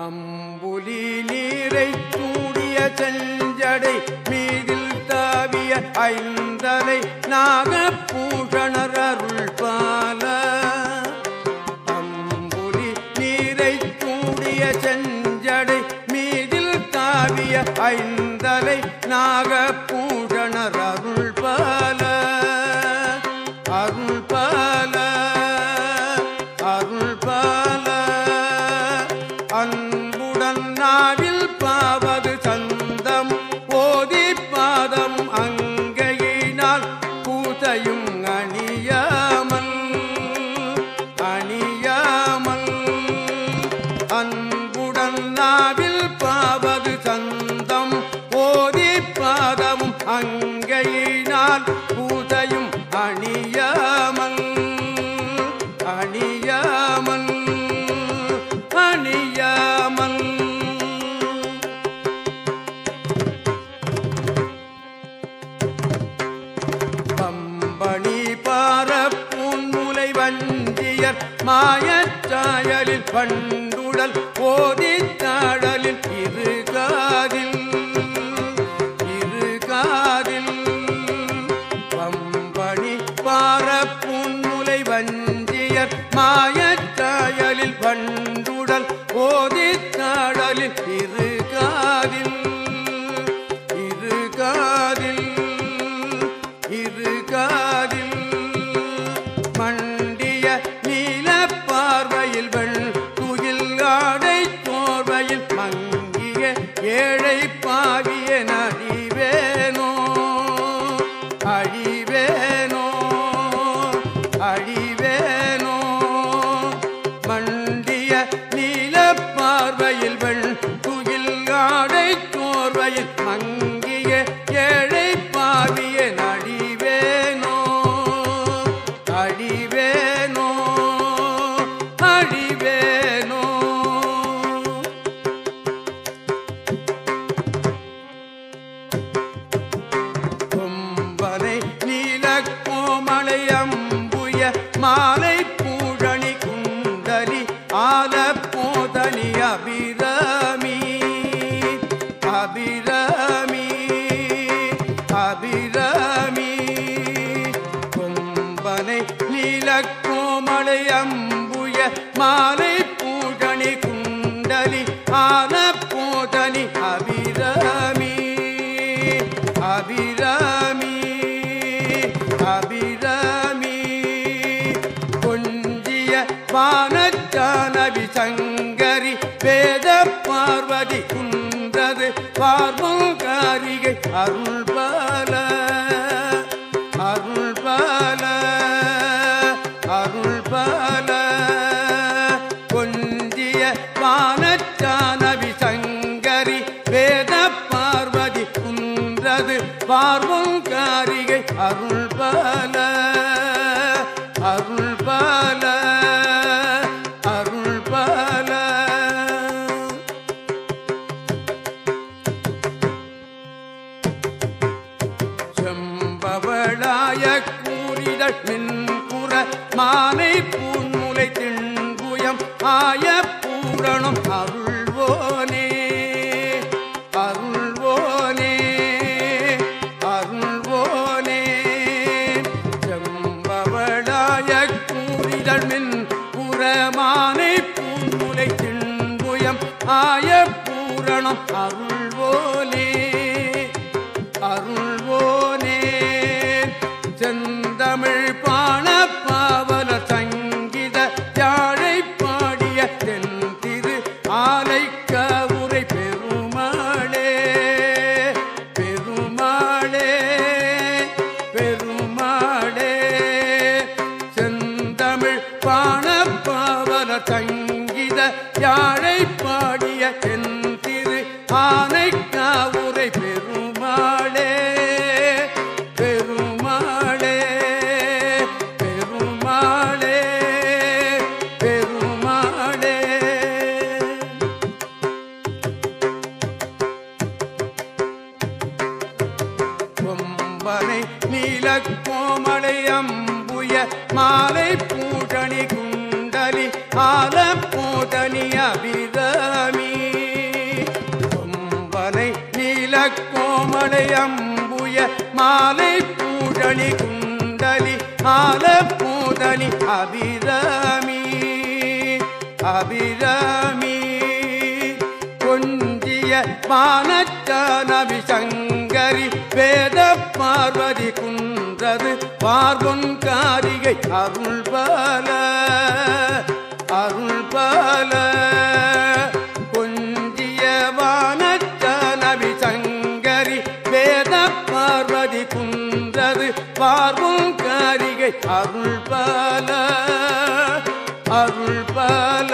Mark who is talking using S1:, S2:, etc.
S1: அம்புலி நீரை சூடிய செஞ்சடை மீதில் தாவிய ஐந்தலை நாகப்பூஷணர் அருள் பால அம்புலி நீரை சூடிய செஞ்சடை மீதில் தாவிய ஐந்தலை அன்புடன் பாவது சந்தம் ஓதி பாதமும் அங்கையினால் பூதையும் அணியாமல் அணியாமல் வஞ்சியர் மாயச்சாயலில் பண்டுடல் போதித்தாழலில் இரு காதில் இரு காதில். பம்பணி பாரப்பூன் முலை வஞ்சியர் மாயச்சாயலில் பண்டுடல் போதித்தாழலில் இரு காதில் இரு காதில். रे கோமலை அம்புய மாலை பூகணி குண்டலி ஆன போதனி அபிராமி அபிராமி அபிராமி. கொஞ்சிய வானச்சானவி சங்கரி வேத பார்வதி குன்றது பார்வம் காரிகை அருள் அருள் பால அருள் பால அருள் பால. செம்பவளாய கூறிட மின்புற மாலை பூன்முலை திண்புயம் ஆய பூரணம் அருள் புறமானை பூன்முலை திண்புயம் ஆய பூரணம் அருள்வோனே அருள்வோனே. செந்தமிழ் தென்திரு தென் ஆனை காவுரை பெருமாளே பெருமாளே பெருமாளே பெருமாளே. கொம்பனை நீல கோமலை அம்புய மாலை பூஷணி குண்டலி ஆல கோமலை அம்புய மாலை பூழலி குண்டலி மால பூதலி அபிரமி அபிரமி. கொஞ்சிய மானச்சானவி சங்கரி வேத பார்வதி குன்றது பார்வன் காரிகை அருள்பல. காரிகை அருள் பால அருள் பால